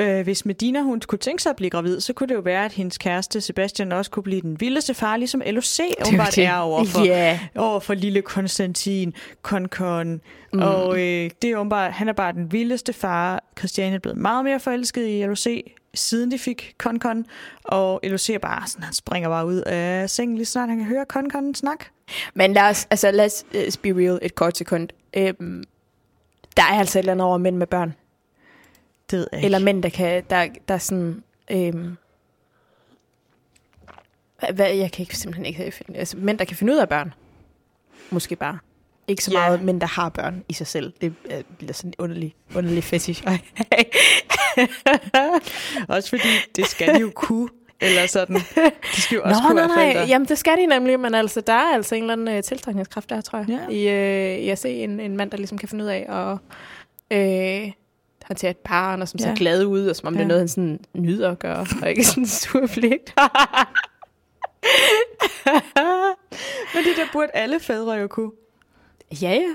øh, hvis Medina hun kunne tænke sig at blive gravid, så kunne det jo være, at hendes kæreste Sebastian også kunne blive den vildeste far, ligesom LOC åbenbart det. er over for, Ja. over for lille Konstantin, Konkon. Mm. Og øh, det er åbenbart, han er bare den vildeste far. Christiane er blevet meget mere forelsket i LOC, siden de fik Konkon. Og LOC er bare sådan, han springer bare ud af sengen, lige snart han kan høre Konkon snak. Men lad os, altså, lad os uh, be real et kort sekund. Øhm, der er altså et eller andet over mænd med børn. Det ved jeg ikke. Eller mænd, der kan, der, der er sådan... Øhm, hvad- jeg kan ikke simpelthen ikke finde... Altså, mænd, der kan finde ud af børn. Måske bare. Ikke så Ja. meget mænd, der har børn i sig selv. Det øh, bliver sådan en underlig, underlig fetish. Også fordi, det skal de jo kunne. Eller sådan. De skal jo også Nå, kunne nej, nej. forældre. Jamen, det skal de nemlig, men altså, der er altså en eller anden uh, tiltrækningskraft der, tror jeg. Ja. I, uh, i at se en, en mand, der ligesom kan finde ud af at uh, håndtere et barn, og som ja. ser Ja. glad ud, og som om ja. det er noget, han sådan nyder at gøre, og ikke sådan sur pligt. Men det der burde alle fædre jo kunne. ja, ja.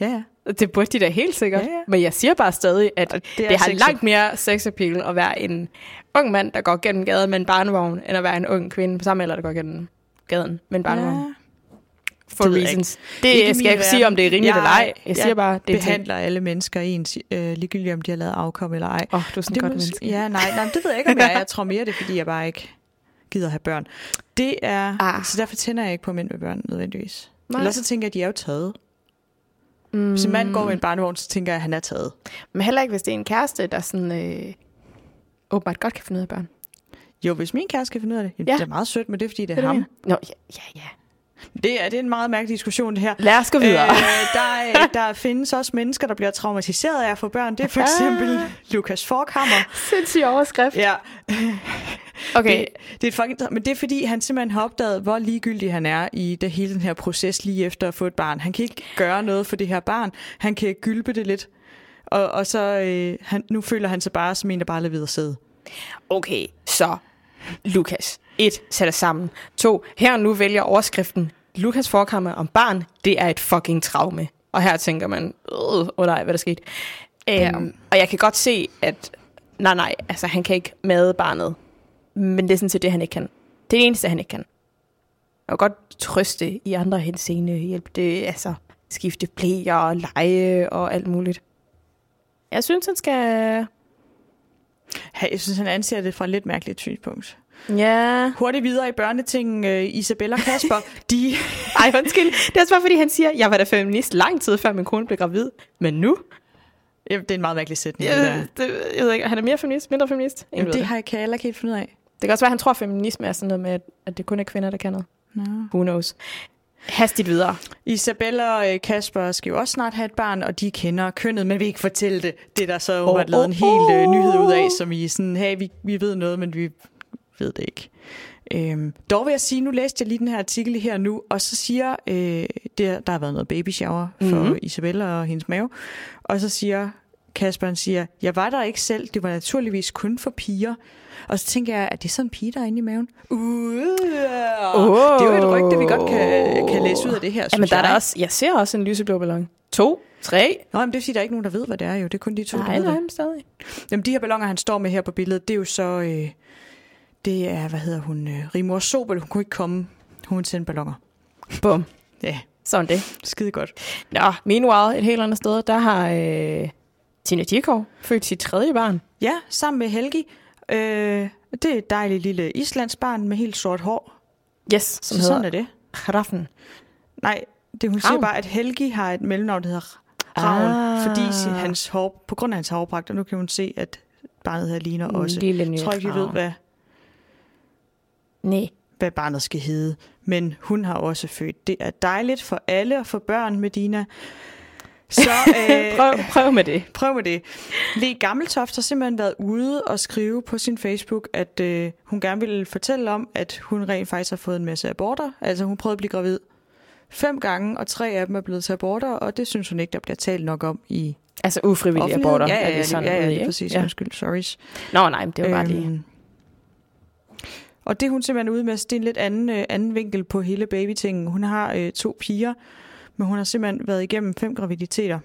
Ja, ja. Det burde de da helt sikkert. Ja, ja. Men jeg siger bare stadig, at Og det, det har sex- langt mere sexappeal at være en ung mand, der går gennem gaden med en barnevogn, end at være en ung kvinde på samme alder, der går gennem gaden med en barnevogn. Ja. For det jeg reasons. Ikke Det skal min jeg ikke sige, om det er rimeligt Jeg- eller ej. Jeg jeg siger bare, det er ting. behandler alle mennesker ens, øh, ligegyldigt om de har lavet afkom eller ej. Åh, oh, du er sådan det godt mås- menneske. Ja, nej, nej, det ved jeg ikke, om jeg er. Jeg tror mere, det er, fordi jeg bare ikke gider have børn. Det er... Ah. Så derfor tænder jeg ikke på mænd med børn, nødvendigvis. Nej. Ellers så tænker jeg, at de er jo taget. Mm. Hvis en mand går med en barnevogn, så tænker jeg, at han er taget. Men heller ikke, hvis det er en kæreste, der sådan, øh, åbenbart godt kan finde ud af børn. Jo, hvis min kæreste kan finde ud af det, Ja. ja. det er meget sødt, men det er, fordi det er, Det ham. Nå, ja, ja, ja. Det er, det er en meget mærkelig diskussion, det her. Lad os gå videre. Øh, der, er- der findes også mennesker, der bliver traumatiseret af at få børn. Det er for eksempel Lukas Forkhammer. Sindssyg overskrift. Ja, Okay, det, det er fucking, men det er fordi, han simpelthen har opdaget, hvor ligegyldig han er i det hele den her proces lige efter at få et barn. Han kan ikke gøre noget for det her barn. Han kan gylpe det lidt. Og, og så øh, han, nu føler han sig bare som en, der bare er at sidde. okay, så Lukas. Et, sætter sammen. To, her og nu vælger overskriften Lukas forkammer om barn, det er et fucking traume. Og her tænker man, åh oh nej, hvad der skete. Ja. Um, og jeg kan godt se, at nej, nej, altså han kan ikke made barnet. Men det er sådan set det, han ikke kan. Det er det eneste, han ikke kan. Kan godt trøste i andre henseende, hjælpe det, altså skifte blæer og lege og alt muligt. Jeg synes, han skal... Jeg synes, han anser det fra et lidt mærkeligt synspunkt. Ja. Hurtigt videre i børneting. Øh, Isabella og Kasper, de... Ej, undskyld. Det er også bare, fordi han siger, jeg var da feminist lang tid, før min kone blev gravid. Men nu? Ja, det er en meget mærkelig sætning. det. Jeg, det, jeg ved ikke, han er mere feminist, mindre feminist? Jamen, det det, har jeg, kan jeg heller ikke helt finde ud af. det kan også være, at han tror, at feminisme er sådan noget med, at- at det kun er kvinder, der kan noget. No. Who knows? Hastigt videre. Isabella og øh, Kasper skal jo også snart have et barn, og de kender kønnet, men vil ikke fortælle det. Det er der så Åh, åbenbart lavet en åh, hel øh, åh. nyhed ud af, som I sådan, hey, vi, vi ved noget, men vi ved det ikke. Øhm, dog vil jeg sige, nu læste jeg lige den her artikel her nu, og så siger, øh, der, der har været noget baby shower for Mhm. mm-hmm. Isabella og hendes mave, og så siger Kasper, han siger, jeg var der ikke selv, det var naturligvis kun for piger. Og så tænker jeg, at det er sådan en pige, der er inde i maven? Uh, Åh. Det er jo et rygte, vi godt kan, kan læse ud af det her, Jamen, der er der også, jeg ser også en lyseblå ballon. To, tre. Nå, men det er fordi, der er ikke nogen, der ved, hvad det er jo. Det er kun de to, Nej, der ved nej, det. stadig. Jamen, de her ballonger, han står med her på billedet, det er jo så... Øh, det er, hvad hedder hun? Øh, Rimor Sobel. Hun kunne ikke komme. Hun sende ballonger. Bum. Ja, Sådan det. skide godt. Nå, meanwhile, et helt andet sted, der har øh, Tina Dikov født sit tredje barn. Ja, sammen med Helgi. Øh, det er et dejligt lille islandsk barn med helt sort hår. Yes, Som så sådan er det. Raffen. Nej, det, hun siger Ravn. bare, at Helgi har et mellemnavn, der hedder Ravn, Ah. fordi hans hår, på grund af hans hårpragt, og nu kan hun se, at barnet her ligner også. Lille Jeg tror ikke, vi ved, hvad, Nej. hvad barnet skal hedde. Men hun har også født. Det er dejligt for alle at få børn, Medina. Så øh, Prøv, prøv med det. prøv med det. Le Gammeltoft har simpelthen været ude og skrive på sin Facebook, at øh, hun gerne ville fortælle om, at hun rent faktisk har fået en masse aborter. Altså hun prøvede at blive gravid fem gange, og tre af dem er blevet til aborter, og det synes hun ikke, der bliver talt nok om i Altså ufrivillige aborter. Ja, er ja, ja, sådan ja, ja, lige ikke? præcis. Ja. Undskyld, sorry. Nå, nej, det var bare lige... Øhm, Og det er hun simpelthen ude med, det er en lidt anden, øh, anden vinkel på hele babytingen. Hun har øh, to piger, men hun har simpelthen været igennem fem graviditeter.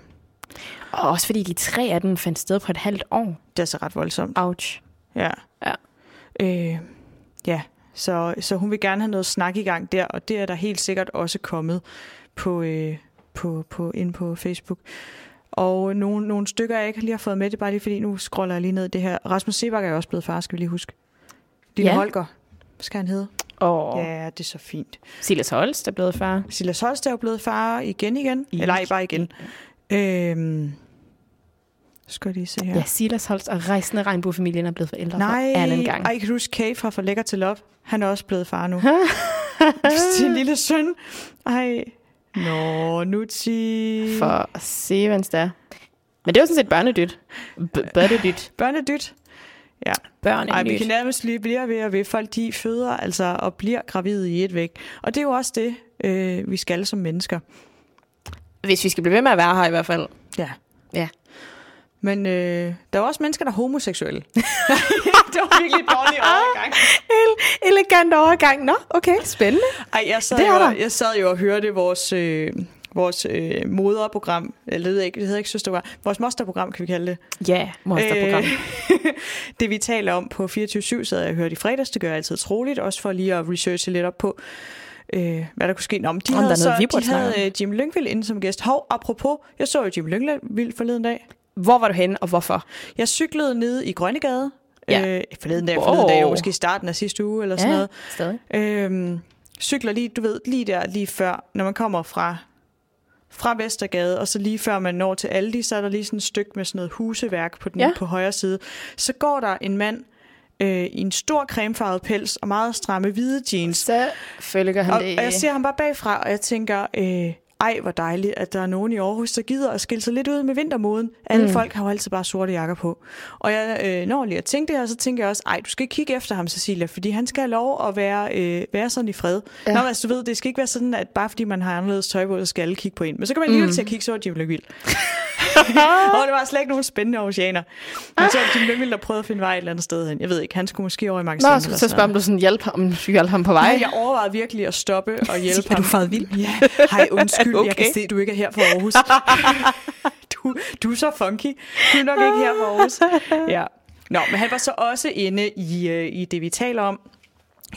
Og også fordi de tre af dem fandt sted på et halvt år. Det er så ret voldsomt. Ouch. Ja. Ja. Øh, ja, så, så hun vil gerne have noget snak i gang der, og det er der helt sikkert også kommet på, øh, på, på, ind på Facebook. Og nogle, nogle stykker, jeg ikke lige har fået med, det er bare lige fordi, nu scroller jeg lige ned det her. Rasmus Sebak er også blevet far, skal vi lige huske. Lille Ja. Holger, hvad skal han hedde? Og ja. Det er så fint. Silas Holst er blevet far. Silas Holst er jo blevet far igen igen. I- Eller ej, bare igen. Øhm, skal jeg lige se her. Ja, Silas Holst og resten af regnbuefamilien er blevet forældre Nej, for anden gang. ej, kan du huske Kay fra For Lækker til Love? Han er også blevet far nu. Sin lille søn. Ej. Nå, Nuti. For at se, hvad det er. Men det var sådan set børnedyt. B- børnedyt. Børnedyt. Ja. Ej, vi kan nærmest lige blive ved og ved. Folk, de føder altså og bliver gravide i et væk. Og det er jo også det, øh, vi skal som mennesker. Hvis vi skal blive ved med at være her i hvert fald. Ja. Ja. Men øh, der er jo også mennesker, der er homoseksuelle. det var virkelig en dårlig overgang. Elegant overgang. Nå, okay, spændende. Ej, jeg sad, Det er jo, der. jeg sad jo og hørte vores, øh, vores øh, moderprogram, eller det ved ikke, det hedder ikke søsterprogram, vores mosterprogram, kan vi kalde det. Ja, monsterprogram. Øh, det vi taler om på 24-7, sad jeg og hørte i fredags, det gør jeg altid troligt, også for lige at researche lidt op på, øh, hvad der kunne ske. Nå, men de Om havde, så, de havde øh, Jim Lyngvild inde som gæst. Hov, apropos, jeg så jo Jim Lyngvild forleden dag. Hvor var du henne, og hvorfor? Jeg cyklede ned i Grønnegade. Ja. Øh, forleden dag, Wow. forleden dag, jo måske i starten af sidste uge, eller sådan noget. stadig. Øhm, cykler lige, du ved, lige der, lige før, når man kommer fra, fra Vestergade, og så lige før man når til Aldi, så er der lige sådan et stykke med sådan noget huseværk på den Ja. på højre side. Så går der en mand øh, i en stor cremefarvet pels og meget stramme hvide jeans. Selvfølgelig gør han Og, det. og jeg ser ham bare bagfra, og jeg tænker, øh, ej hvor dejligt, at der er nogen i Aarhus, der gider at skille sig lidt ud med vintermoden. Alle Mm. folk har jo altid bare sorte jakker på. Og jeg øh, når lige at tænke det her, så tænker jeg også, ej, du skal ikke kigge efter ham, Cecilia, fordi han skal have lov at være, øh, være sådan i fred. Ja. Nå, altså, du ved, det skal ikke være sådan, at bare fordi man har anderledes tøj på, så skal alle kigge på en. Men så kan man alligevel Mm. til at kigge, så er Jim Lyngvild. og det var slet ikke nogen spændende oceaner. Men så var Jim Lyngvild, der prøvede at finde vej et eller andet sted hen. Jeg ved ikke, han skulle måske over i magasinet. Nå, så, så spørger om du sådan hjælp ham, hjælpe ham på vej. Nej, jeg overvejede virkelig at stoppe og hjælpe Er ham. du faret vild? Ja, hej, undskyld, okay. jeg kan se, du ikke er her fra Aarhus. du, du er så funky. Du er nok ikke her fra Aarhus. Ja. Nå, men han var så også inde i, øh, i det, vi taler om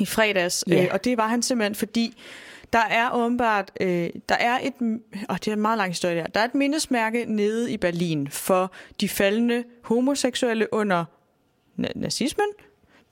i fredags. Ja. Øh, og det var han simpelthen, fordi der er åbenbart, øh, der er et, og det er en meget lang historie der, der er et mindesmærke nede i Berlin for de faldende homoseksuelle under na- nazismen.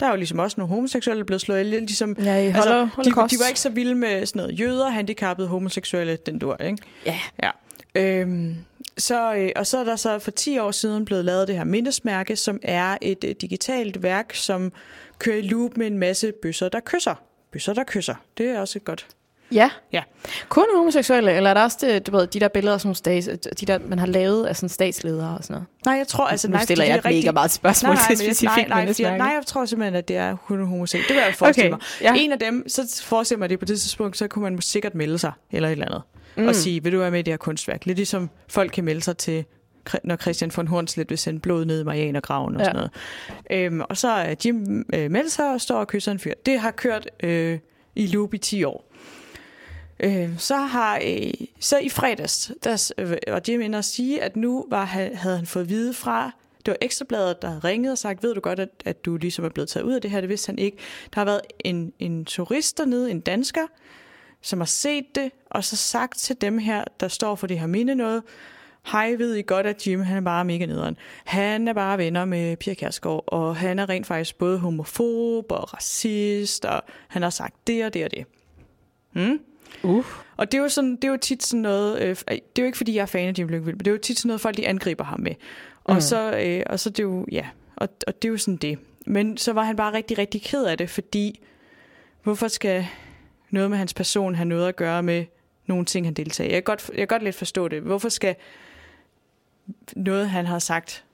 Der er jo ligesom også nogle homoseksuelle, blevet slået ihjel, ligesom Ja, i Altså, Holo- de, Holocaust. de var ikke så vilde med sådan noget jøder, handicappede, homoseksuelle, den dur, ikke? Ja. Ja. Øhm, så, øh, og så er der så for 10 år siden blevet lavet det her mindesmærke, som er et øh, digitalt værk, som kører i loop med en masse bøsser, der kysser. Bøsser, der kysser. Det er også et godt. Ja. Ja. Kun homoseksuelle, eller er der også det, du ved, de der billeder, som stats, de der, man har lavet af sådan statsledere og sådan noget? Nej, jeg tror altså... nu nej, stiller jeg det er mega meget spørgsmål nej, nej, til specifikt nej, nej, mindesmærke. nej, jeg tror simpelthen, at det er kun homoseksuelle. Det vil jeg forestille Okay, mig. ja. En af dem, så forestiller mig det på det tidspunkt, så kunne man sikkert melde sig, eller et eller andet. Mm. Og sige, vil du være med i det her kunstværk? Lidt ligesom folk kan melde sig til, når Christian von Hornslet vil sende blod ned i Marianergraven og Ja. sådan noget. Øhm, og så er Jim øh, meldt sig og står og kysser en fyr. Det har kørt øh, i loop i 10 år. Øh, så har øh, så i fredags, der øh, var Jim inde at sige, at nu var, han- havde han fået vide fra, det var Ekstrabladet, der havde ringet og sagt, ved du godt, at, at du ligesom er blevet taget ud af det her, det vidste han ikke. Der har været en, en turist dernede, en dansker, som har set det, og så sagt til dem her, der står for det her minde noget, hej, ved I godt, at Jim, han er bare mega nederen. Han er bare venner med Pia Kærsgaard, og han er rent faktisk både homofob og racist, og han har sagt det og det og det. Hmm? Uh. Og det er jo, sådan, det er jo tit sådan noget, øh, det er jo ikke fordi, jeg er fan af Jim Lyngvild, men det er jo tit sådan noget, folk de angriber ham med. Og, Mm. så, øh, og så det er jo, ja, og, og det er jo sådan det. Men så var han bare rigtig, rigtig ked af det, fordi hvorfor skal noget med hans person have noget at gøre med nogle ting, han deltager i? Jeg kan godt, jeg kan godt lidt forstå det. Hvorfor skal noget, han har sagt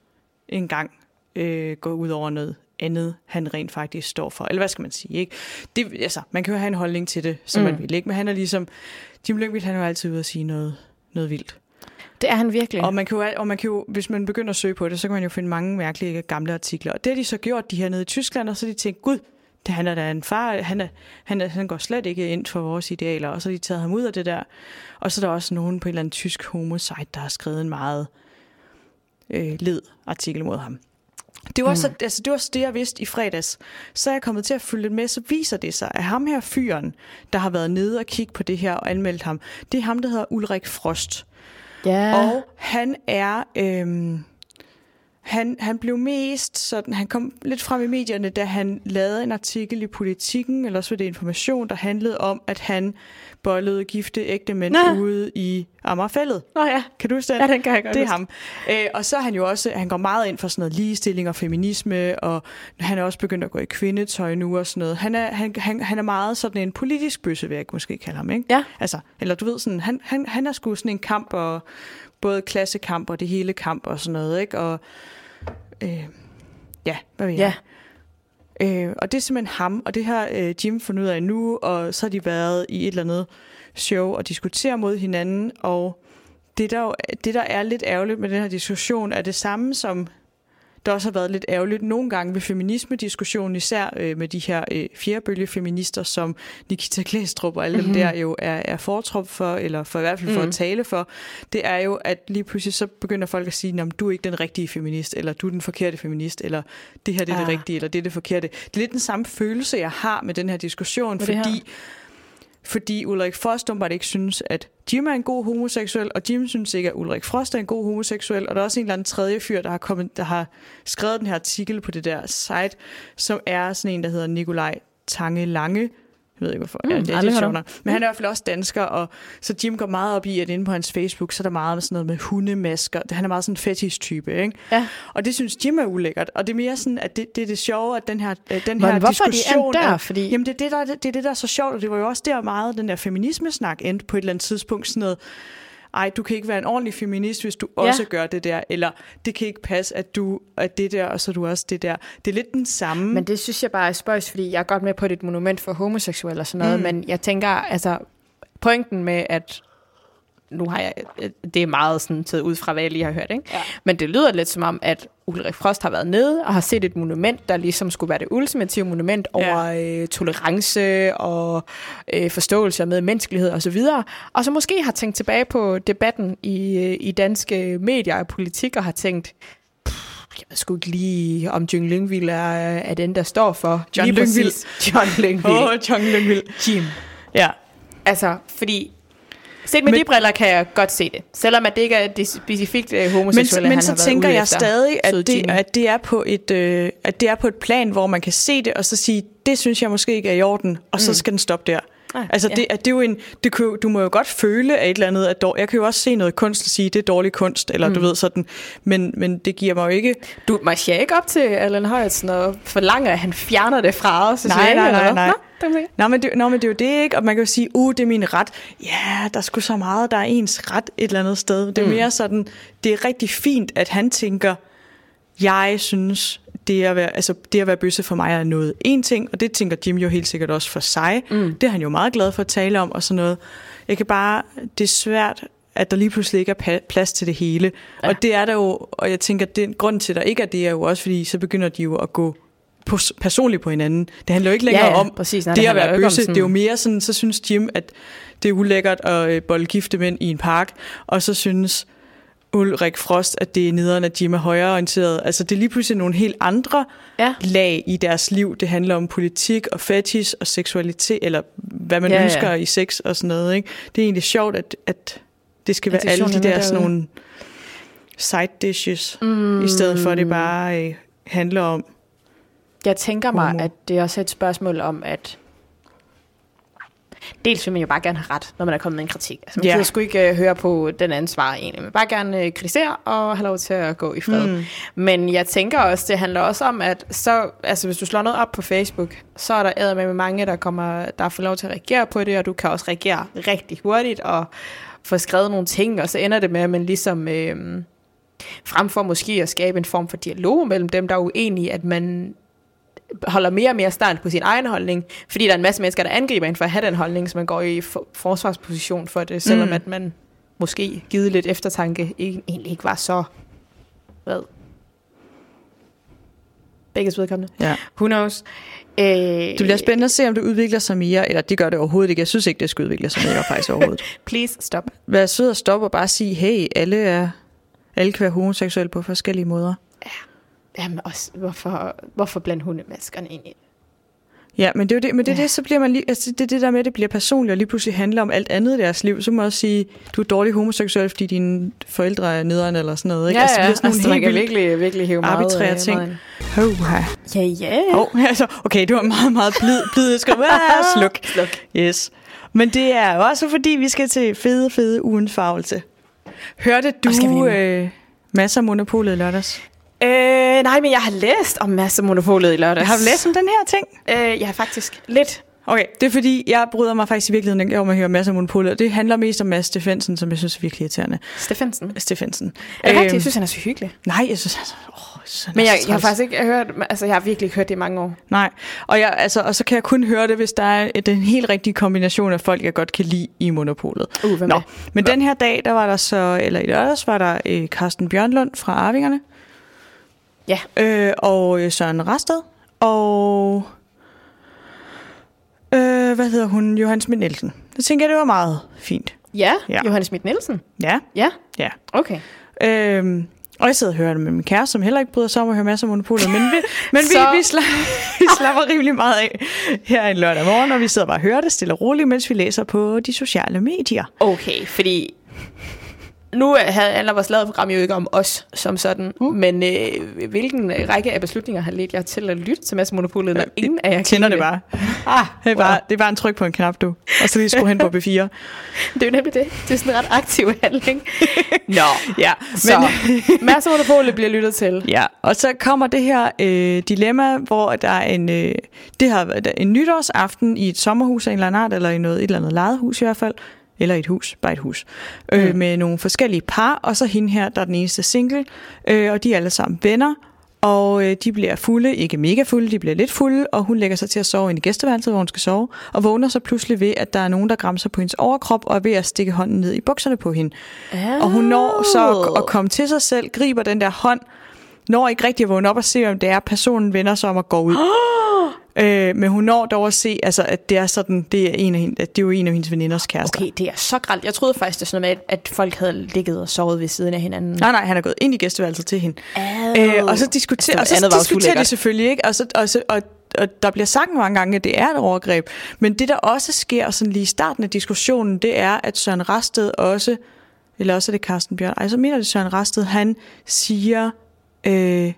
en gang, øh, gå ud over noget andet, han rent faktisk står for. Eller hvad skal man sige, ikke? Det, altså, man kan jo have en holdning til det, som Mm. man vil, ikke? Men han er ligesom, Jim Lyngvild, han er jo altid ude at sige noget, noget vildt. Det er han virkelig. Og man, kan jo, og man kan jo, hvis man begynder at søge på det, så kan man jo finde mange mærkelige gamle artikler. Og det har de så gjort, de her nede i Tyskland, og så de tænkt, gud, det, han er da en far, han, er, han, er, han går slet ikke ind for vores idealer, og så har de taget ham ud af det der. Og så er der også nogen på et eller andet tysk homo-site, der har skrevet en meget øh, led artikel mod ham. Det var, mm. så, altså, det var så det, jeg vidste i fredags. Så er jeg kommet til at følge lidt med, så viser det sig, at ham her fyren, der har været nede og kigge på det her og anmeldt ham, det er ham, der hedder Ulrik Frost. Ja. Og han er... Øhm, han, han blev mest sådan, han kom lidt frem i medierne, da han lavede en artikel i Politiken, eller også var det information, der handlede om, at han bollede gifte ægte mænd Nå. ude i Amagerfællet. Nå ja. Kan du huske den? Ja, den kan jeg godt Det er ham. Øh, og så er han jo også, han går meget ind for sådan noget ligestilling og feminisme, og han er også begyndt at gå i kvindetøj nu og sådan noget. Han er, han, han, han er meget sådan en politisk bøsse, vil jeg måske kalde ham, ikke? Ja. Altså, eller du ved sådan, han, han, han er sgu sådan en kamp, og både klassekamp og det hele kamp og sådan noget, ikke? Og øh, ja, hvad ved jeg? Øh, og det er simpelthen ham, og det har øh, Jim fundet ud af nu, og så har de været i et eller andet show og diskutere mod hinanden, og det der, jo- det, der er lidt ærgerligt med den her diskussion, er det samme som der også har været lidt ærgerligt nogle gange ved feminisme-diskussionen, især øh, med de her øh, fjerdebølge-feminister, som Nikita Klæstrup og alle mm-hmm. dem der jo er, er fortrop for, eller for i hvert fald for Mhm. at tale for, det er jo, at lige pludselig så begynder folk at sige, at du er ikke den rigtige feminist, eller du er den forkerte feminist, eller det her det er det Ah. rigtige, eller det er det forkerte. Det er lidt den samme følelse, jeg har med den her diskussion, Med det her? Fordi Ulrik Frost åbenbart ikke synes, at Jim er en god homoseksuel, og Jim synes ikke, at Ulrik Frost er en god homoseksuel, og der er også en eller anden tredje fyr, der har, kommet, der har skrevet den her artikel på det der site, som er sådan en, der hedder Nikolaj Tange Lange. Jeg ved ikke hvorfor. Mm, ja, det, det er sjovt. Men han er i hvert fald også dansker, og så Jim går meget op i, at inde på hans Facebook, så er der meget med sådan noget med hundemasker. Han er meget sådan en fetish-type, ikke? Ja. Og det synes Jim er ulækkert. Og det er mere sådan, at det, det er det sjove, at den her, øh, den Men her hvorfor er de diskussion endt der? er, Fordi- Jamen det er det, der, det er det, der er så sjovt, og det var jo også der meget, den der feminisme-snak endte på et eller andet tidspunkt sådan noget, ej, du kan ikke være en ordentlig feminist, hvis du Ja. også gør det der, eller det kan ikke passe, at du er det der, og så er du også det der. Det er lidt den samme. Men det synes jeg bare er spøjs, fordi jeg er godt med på, at det er et monument for homoseksuelle og sådan noget, mm. men jeg tænker, altså, pointen med, at nu har jeg, det er meget sådan taget ud fra, hvad jeg lige har hørt, ikke? Ja. Men det lyder lidt som om, at Ulrik Frost har været nede og har set et monument, der ligesom skulle være det ultimative monument over øh, tolerance og øh, forståelse med menneskelighed og så videre. Og så måske har tænkt tilbage på debatten i, øh, i danske medier og politik og har tænkt, jeg ved sgu ikke lige, om John Lyngvild er, er den, der står for. John Lyngvild. John Lyngvild. Åh, John Lyngvild. Jim. Ja. Altså, fordi... Set med Men- de briller kan jeg godt se det. Selvom at det ikke er det specifikt øh, Men, homoseksuelle, men han så tænker jeg efter. stadig, at det, Jimmy. at, det er på et, øh, at det er på et plan, hvor man kan se det, og så sige, det synes jeg måske ikke er i orden, og så skal den stoppe der. Ah, Altså, ja. det, at det er jo en, det kan, du må jo godt føle af et eller andet, at dår, jeg kan jo også se noget kunst og sige, det er dårlig kunst, eller mm. du ved sådan, men, men det giver mig jo ikke, Du marcherer ikke op til Allan Højtsen og forlanger, at han fjerner det fra os. Nej, nej, nej, nej. Okay. Nå men, det, nå, men det er jo det, ikke? Og man kan jo sige, uh, det er min ret. Ja, der er sgu så meget, der er ens ret et eller andet sted. Det er Mm. mere sådan, det er rigtig fint, at han tænker, jeg synes, det at være, altså, det at være bøsse for mig er noget en ting, og det tænker Jim jo helt sikkert også for sig. Mm. Det er han jo meget glad for at tale om og sådan noget. Jeg kan bare, det er svært, at der lige pludselig ikke er plads til det hele. Ja. Og det er der jo, og jeg tænker, er grund til, at der ikke er det, er jo også, fordi så begynder de jo at gå pos- personligt på hinanden. Det handler jo ikke længere Ja, ja, om, præcis. Nej, det, det at være bøsse, sådan- det er jo mere sådan, så synes Jim, at det er ulækkert at øh, bolde gifte mænd i en park, og så synes Ulrik Frost, at det er nederen, at Jim er højreorienteret. Altså det er lige pludselig nogle helt andre Ja. lag i deres liv. Det handler om politik og fetish og seksualitet, eller hvad man Ja, ja, ja. ønsker i sex og sådan noget. Ikke? Det er egentlig sjovt, at, at det skal være alle de der sådan nogle side dishes, Mm. i stedet for at det bare øh, handler om Jeg tænker mig, at det er også et spørgsmål om, at dels vil man jo bare gerne have ret, når man er kommet med en kritik. Altså, man yeah. gider sgu ikke uh, høre på den anden svar egentlig. Man bare gerne uh, kritisere og have lov til at gå i fred. Mm. Men jeg tænker også, det handler også om, at så, altså, hvis du slår noget op på Facebook, så er der med mange, der, kommer, der får lov til at reagere på det, og du kan også reagere rigtig hurtigt og få skrevet nogle ting, og så ender det med, at man ligesom... Øh, frem for måske at skabe en form for dialog mellem dem, der er uenige, at man holder mere og mere stand på sin egen holdning, fordi der er en masse mennesker, der angriber en for at have den holdning, så man går i for- forsvarsposition for det, selvom Mm. at man måske givet lidt eftertanke ikke, egentlig ikke var så hvad? Begge vedkommende. Ja. Who knows? Øh, Det bliver spændende at se, om det udvikler sig mere, eller det gør det overhovedet ikke. Jeg synes ikke, det skal udvikle sig mere faktisk overhovedet. Please stop. Vær sød og stoppe og bare sige, hey, alle er, Alle kan være homoseksuelle på forskellige måder. Jamen også, hvorfor, hvorfor blande hundemaskerne ind i det? Ja, men det er jo det, men det, Ja. det så bliver man lige, altså det det der med, at det bliver personligt, og lige pludselig handler om alt andet i deres liv. Så må jeg også sige, du er dårlig homoseksuel, fordi dine forældre er nederen eller sådan noget. Ikke? Ja, altså, ja, det bliver sådan altså, nogle helt vildt virkelig, virkelig hive meget, arbitrære øh, ting. meget. Ja, ja. Oh, altså, okay, det var meget, meget blid, blid. Skal ah, sluk. Sluk. Yes. Men det er jo også fordi, vi skal til fede, fede ugens farvelse. Hørte du øh, masser af monopolet i lørdags? Øh, nej, men jeg har læst om masse monopolet i lørdags. Har du læst om den her ting? Øh, jeg har faktisk lidt. Okay, det er fordi, jeg bryder mig faktisk i virkeligheden ikke om at høre masser af monopolet. Det handler mest om Mads Steffensen, som jeg synes er virkelig irriterende. Steffensen. Steffensen. Er det rigtigt? Øhm, Jeg synes, han er så hyggelig. Nej, jeg synes altså... Åh, jeg synes, han Men er jeg, så jeg har faktisk ikke hørt, altså jeg har virkelig ikke hørt det i mange år. Nej, og, jeg, altså, og så kan jeg kun høre det, hvis der er den helt rigtige kombination af folk, jeg godt kan lide i monopolet. Uh, Nå, er? men den her dag, der var der så, eller i lørdags, var der øh, Carsten Bjørnlund fra Arvingerne. Ja. Øh, og øh, Søren Rasted. Og... Øh, hvad hedder hun? Johan Schmidt Nielsen. Det tænker jeg, det var meget fint. Ja, Ja. Johannes Schmidt Nielsen. Ja, Ja, ja. okay. Øhm, og jeg sidder og hører det med min kæreste, som heller ikke bryder sig om at høre masser af monopoler. Men, vi, men vi, vi, slapper, vi slapper rimelig meget af her en lørdag morgen, og vi sidder bare og hører det stille og roligt, mens vi læser på de sociale medier. Okay, fordi nu havde handler vores lavet program jo ikke om os som sådan, Uh. men øh, hvilken række af beslutninger har ledt jer til at lytte til Mads Monopolet, når ingen af jer Jeg tænder det bare. Ah, det, er bare det er bare en tryk på en knap, du. Og så lige skrue hen på B4. Det er jo nemlig det. Det er sådan en ret aktiv handling. Nå, Ja, så Mads Monopolet bliver lyttet til. Ja, og så kommer det her øh, dilemma, hvor der er en, øh, det har været en nytårsaften i et sommerhus af en eller anden art, eller i noget, et eller andet lejet hus i hvert fald, eller et hus, bare et hus, øh, Mm. med nogle forskellige par, og så hende her, der er den eneste single, øh, og de er alle sammen venner, og øh, de bliver fulde, ikke mega fulde, de bliver lidt fulde, og hun lægger sig til at sove ind i gæsteværelset, hvor hun skal sove, og vågner så pludselig ved, at der er nogen, der græmser på hendes overkrop, og er ved at stikke hånden ned i bukserne på hende. Og hun når så at, komme til sig selv, griber den der hånd, når ikke rigtig at vågne op og se, om det er, personen vender sig om at gå ud. øh, men hun når dog at se, altså, at det er sådan, det er, en af hende, at det er jo en af hendes veninders kærester. Okay, det er så gralt. Jeg troede faktisk, det er sådan noget med, at- folk havde ligget og sovet ved siden af hinanden. Nej, nej, han er gået ind i gæsteværelset til hende. Øh, og så diskuterer, Altså, og så jo diskuterer de selvfølgelig ikke, og, så, og, så, og, og der bliver sagt mange gange, at det er et overgreb. Men det, der også sker sådan lige i starten af diskussionen, det er, at Søren Rasted også, eller også er det Carsten Bjørn, ej, så mener det Søren Rasted, han siger, øh,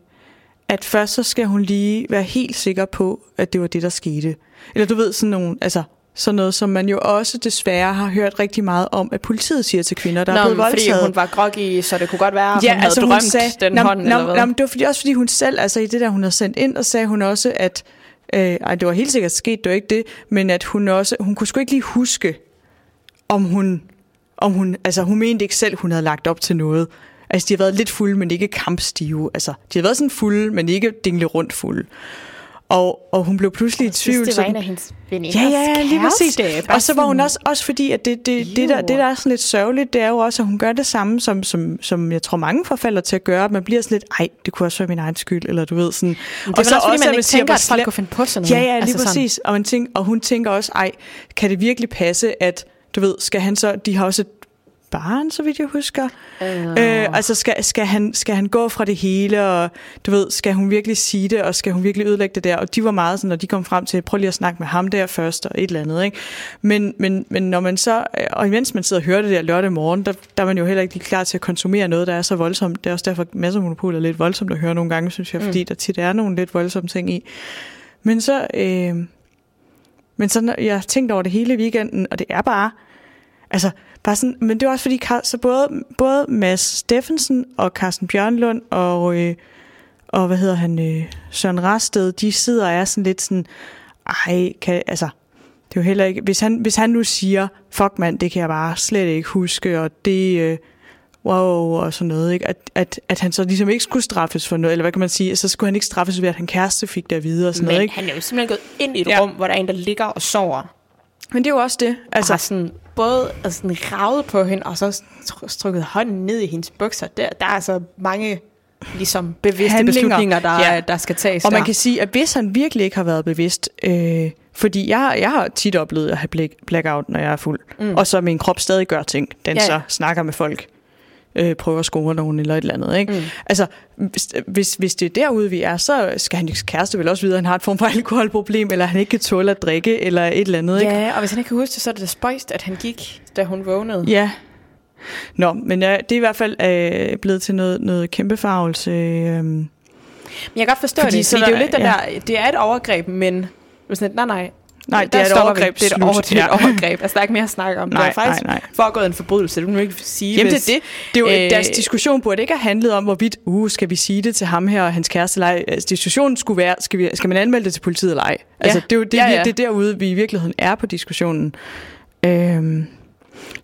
at først så skal hun lige være helt sikker på, at det var det, der skete. Eller du ved, sådan nogle, altså sådan noget, som man jo også desværre har hørt rigtig meget om, at politiet siger til kvinder, der Nå, er blevet men fordi voldtaget. hun var groggy, så det kunne godt være, at hun havde drømt den nå, hånd, nå, eller hvad? Nå, det var fordi, også fordi hun selv, altså i det der, hun havde sendt ind, og sagde hun også, at, øh, ej, det var helt sikkert sket, det var ikke det, men at hun også, hun kunne sgu ikke lige huske, om hun, om hun, altså hun mente ikke selv, hun havde lagt op til noget. Altså de har været lidt fulde, men ikke kampstive. Altså de har været sådan fulde, men ikke dingle rundt fulde. Og, og hun blev pludselig i tvivl. Det var sådan- en af hendes veninders Ja, ja, lige præcis. Og så var hun også, også fordi, at det, det, det, der, det, der er sådan lidt sørgeligt, det er jo også, at hun gør det samme, som, som, som jeg tror mange forfalder til at gøre. Man bliver sådan lidt, ej, det kunne også være min egen skyld, eller du ved sådan. Men det er vel også, fordi man ikke tænker, at folk kunne finde på sådan noget. Ja, ja, lige Altså sådan. præcis. Og, man tænker, og hun tænker også, ej, kan det virkelig passe, at, du ved, skal han så, de har også et barn, så vidt jeg husker. Øh, altså, skal, skal, han, skal han gå fra det hele, og du ved, skal hun virkelig sige det, og skal hun virkelig ødelægge det der? Og de var meget sådan, når de kom frem til, prøv lige at snakke med ham der først, og et eller andet, ikke? Men, men, men når man så, og imens man sidder og hører det der lørdag morgen, der, der er man jo heller ikke lige klar til at konsumere noget, der er så voldsomt. Det er også derfor, masser af monopol er lidt voldsomt at høre nogle gange, synes jeg, fordi der tit er nogle lidt voldsomme ting i. Men så, øh, men så, jeg har tænkt over det hele weekenden, og det er bare, altså, bare sådan, men det er også fordi, så både, både Mads Steffensen og Carsten Bjørnlund og, øh, og hvad hedder han, øh, Søren Rasted, de sidder og er sådan lidt sådan, ej, kan, altså, det er jo heller ikke, hvis han, hvis han nu siger, fuck mand, det kan jeg bare slet ikke huske, og det, øh, wow, og sådan noget, ikke? At, at, at han så ligesom ikke skulle straffes for noget, eller hvad kan man sige, så skulle han ikke straffes ved, at han kæreste fik det at vide, og sådan Men noget, ikke? han er jo simpelthen gået ind i et Ja. rum, hvor der er en, der ligger og sover. Men det er jo også det, Altså, har sådan både altså sådan ravet på hende, og så tr- trykket hånden ned i hendes bukser. Der, der er altså mange ligesom bevidste Handlinger. beslutninger, der, Ja. der skal tages Og man der. kan sige, at hvis han virkelig ikke har været bevidst, øh, fordi jeg, jeg har tit oplevet at have black, blackout, når jeg er fuld, mm. og så min krop stadig gør ting. Den ja. så snakker med folk. Øh, prøver at score nogen eller et eller andet. Ikke? Mm. Altså, hvis, hvis, hvis det er derude, vi er, så skal hans kæreste vel også vide, at han har et form for alkoholproblem, eller han ikke kan tåle at drikke, eller et eller andet. Ikke? Ja, og hvis han ikke kan huske det, så er det da spøjst, at han gik, da hun vågnede. Ja. Nå, men ja, det er i hvert fald øh, blevet til noget, noget kæmpe farvelse. Øh, Men jeg kan godt forstå Fordi det, så fordi det er jo lidt den ja. der, det er et overgreb, men sådan, nej, nej, nej, det er et overgreb. Det er et, over, det er et Ja. overgreb. Altså, der er ikke mere at snakke om. Nej, det er faktisk nej, nej. foregået en forbrydelse. Det kan man ikke sige. Jamen det hvis, er det. Det er jo, øh, deres diskussion burde ikke have handlet om, hvorvidt, uh, skal vi sige det til ham her og hans kæreste eller ej. Altså, diskussionen skulle være, skal, vi, skal man anmelde det til politiet eller ej? Altså, det er jo det, Ja, ja, ja. ja. det er derude, vi i virkeligheden er på diskussionen. Øhm,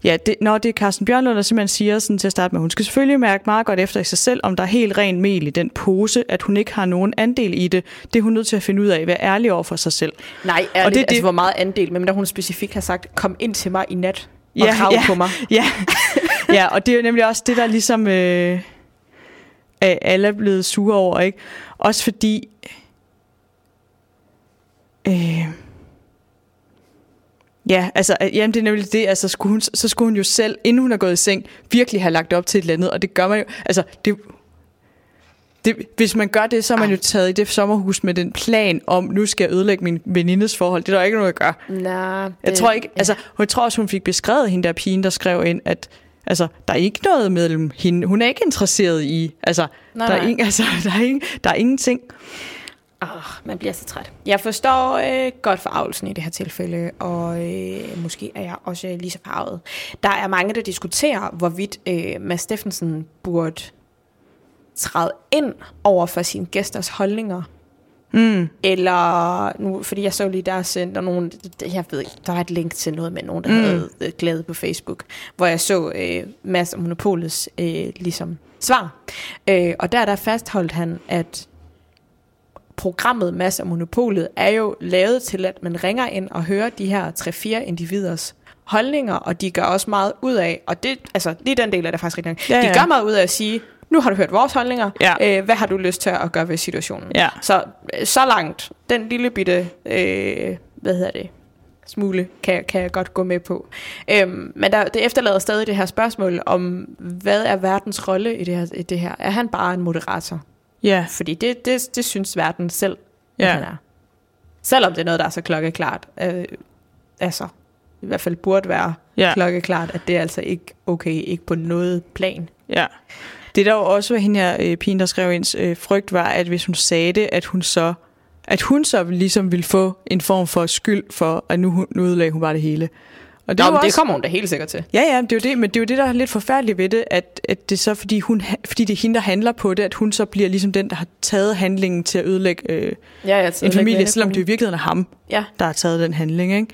ja, det, når det er Carsten Bjørnlund, der simpelthen siger sådan til at starte med, hun skal selvfølgelig mærke meget godt efter i sig selv, om der er helt ren mel i den pose, at hun ikke har nogen andel i det. Det er hun nødt til at finde ud af, være ærlig over for sig selv. Nej, ærligt, Og det er altså det- hvor meget andel, men der hun specifikt har sagt, kom ind til mig i nat og Ja, krav ja. på mig. Ja, ja og det er jo nemlig også det, der ligesom øh, alle er blevet sure over, ikke? Også fordi... Øh, ja, altså, øh, jamen det er nemlig det, altså skulle hun, så skulle hun jo selv, inden hun er gået i seng, virkelig have lagt op til et eller andet, og det gør man jo, altså, det, det, hvis man gør det, så er man jo taget i det sommerhus med den plan om, nu skal jeg ødelægge min venindes forhold. Det er der ikke noget at gøre. Nej, Jeg tror ikke, altså, jeg tror også, hun fik beskrevet hende der pigen, der skrev ind, at altså, der er ikke noget mellem hende. Hun er ikke interesseret i, altså, Nej, der, er nej. ingen, altså der, er ingen, der er ingenting. Oh, man bliver så træt. Jeg forstår øh, godt forarvelsen i det her tilfælde, og øh, måske er jeg også lige så farvet. Der er mange, der diskuterer, hvorvidt øh, Mads Steffensen burde træde ind over for sine gæsters holdninger. Mm. Eller, nu, fordi jeg så lige der sendte nogen, jeg ved ikke, der var et link til noget med nogen, der mm. havde øh, glæde på Facebook, hvor jeg så øh, Mads og Monopolets øh, ligesom svar. Øh, og der, der fastholdt han, at programmet Mads og Monopolet er jo lavet til, at man ringer ind og hører de her 3-4 individers holdninger, og de gør også meget ud af, og det, altså lige den del er det faktisk rigtig nok, Ja, de ja. gør meget ud af at sige, nu har du hørt vores holdninger, Ja. øh, hvad har du lyst til at gøre ved situationen? Ja. Så, øh, så langt, den lille bitte, øh, hvad hedder det, smule, kan, kan jeg godt gå med på. Øhm, men der, det efterlader stadig det her spørgsmål om, hvad er verdens rolle i det her? I det her? Er han bare en moderator? Ja, Fordi det, det, det synes verden selv, ja. At han er. Selvom det er noget, der er så klokkeklart. Øh, altså, i hvert fald burde være ja. klokkeklart, at det er altså ikke okay, ikke på noget plan. ja. Det der jo også var hende her øh, pigen, der skrev ens øh, frygt, var, at hvis hun sagde det, at hun så at hun så ligesom ville få en form for skyld for, at nu, hun- nu ødelagde hun bare det hele. Og Nå, er jo men det også- kommer hun da helt sikkert til. Ja, ja, det er jo det, men det er jo det, der er lidt forfærdeligt ved det, at, at det er så, fordi, hun, fordi det er hende, der handler på det, at hun så bliver ligesom den, der har taget handlingen til at ødelægge øh, Ja, jeg en familie, selvom det i virkeligheden er ham, Ja, der har taget den handling, ikke?